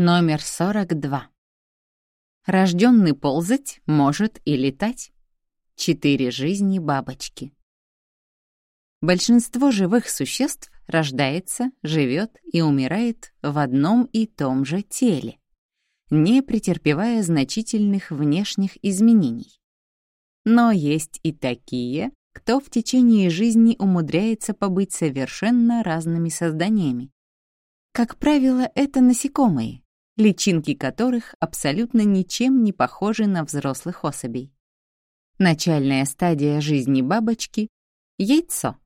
Номер 42. Рожденный ползать может и летать. Четыре жизни бабочки. Большинство живых существ рождается, живет и умирает в одном и том же теле, не претерпевая значительных внешних изменений. Но есть и такие, кто в течение жизни умудряется побыть совершенно разными созданиями. Как правило, это насекомые, личинки которых абсолютно ничем не похожи на взрослых особей. Начальная стадия жизни бабочки — яйцо.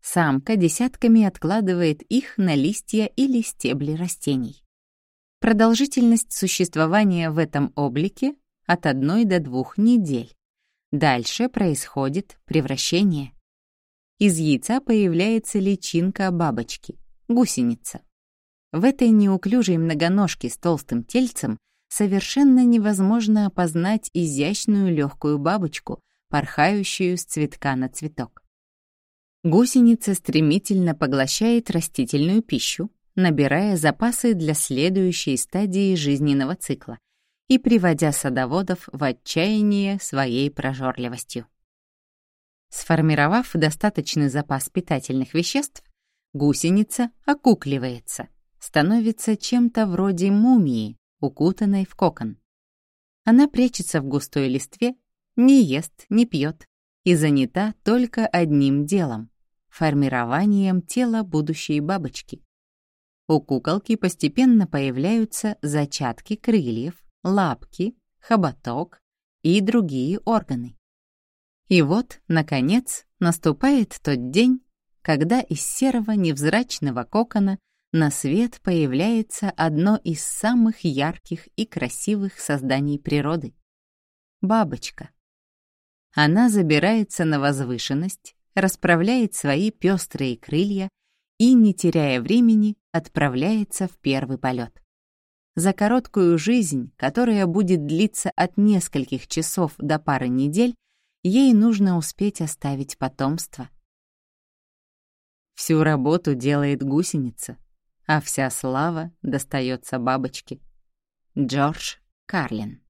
Самка десятками откладывает их на листья или стебли растений. Продолжительность существования в этом облике — от одной до двух недель. Дальше происходит превращение. Из яйца появляется личинка бабочки — гусеница. В этой неуклюжей многоножке с толстым тельцем совершенно невозможно опознать изящную легкую бабочку, порхающую с цветка на цветок. Гусеница стремительно поглощает растительную пищу, набирая запасы для следующей стадии жизненного цикла и приводя садоводов в отчаяние своей прожорливостью. Сформировав достаточный запас питательных веществ, гусеница окукливается, становится чем-то вроде мумии, укутанной в кокон. Она прячется в густой листве, не ест, не пьет и занята только одним делом — формированием тела будущей бабочки. У куколки постепенно появляются зачатки крыльев, лапки, хоботок и другие органы. И вот, наконец, наступает тот день, когда из серого невзрачного кокона на свет появляется одно из самых ярких и красивых созданий природы — бабочка. Она забирается на возвышенность, расправляет свои пестрые крылья и, не теряя времени, отправляется в первый полет. За короткую жизнь, которая будет длиться от нескольких часов до пары недель, ей нужно успеть оставить потомство. Всю работу делает гусеница, а вся слава достается бабочке. Джордж Карлин